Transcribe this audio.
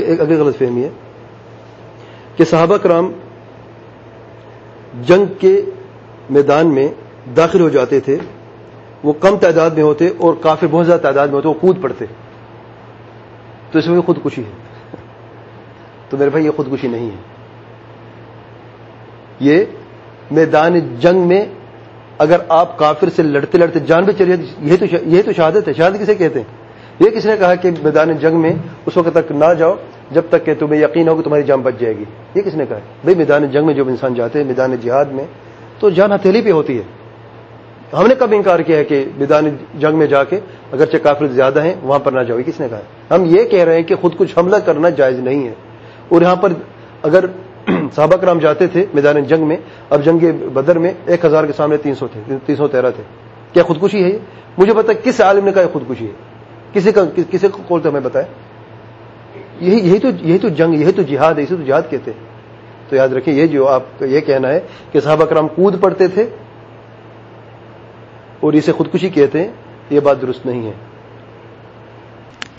ایک اگلی غلط فہمی ہے کہ صحابہ کرام جنگ کے میدان میں داخل ہو جاتے تھے، وہ کم تعداد میں ہوتے اور کافی بہت زیادہ تعداد میں ہوتے، وہ کود پڑتے۔ تو اس میں خودکشی ہے۔ تو میرے بھائی، یہ خودکشی نہیں ہے۔ یہ میدان جنگ میں اگر آپ کافر سے لڑتے لڑتے جان بھی چلیے یہی تو شہادت ہے، شہادت کسے کہتے ہیں؟ یہ کس نے کہا کہ میدان جنگ میں اس وقت تک نہ جاؤ، جب تک کہ تمہیں یقین ہو کہ تمہاری جان بچ جائے گی۔ یہ کس نے کہا؟ بھائی میدان جنگ میں جب انسان جاتے ہیں، میدان جہاد میں، تو جان ہتھیلی پہ ہوتی ہے۔ ہم نے کب انکار کیا ہے کہ میدان جنگ میں جا کے اگرچہ کافر زیادہ ہیں، وہاں پر نہ جاؤ۔ کس نے کہا ہم یہ کہہ رہے ہیں کہ خود کچھ حملہ کرنا جائز نہیں ہے۔ اور یہاں پر اگر صحابہ کرام جاتے تھے میدان جنگ میں، اب جنگ بدر میں ایک ہزار کے سامنے تین سو تھے، تین سو تیرہ تھے۔ کیا خودکشی ہے یہ؟ مجھے پتا کس عالم نے کہا خودکشی ہے۔ کسی کا کسی کو کھولتے ہمیں بتائے؟ یہی یہی تو یہی تو جنگ، یہی تو جہاد ہے اسے تو جہاد کہتے ہیں۔ تو یاد رکھیں، یہ جو آپ کا یہ کہنا ہے کہ صحابہ کرام کود پڑتے تھے اور اسے خودکشی کہتے ہیں، یہ بات درست نہیں ہے۔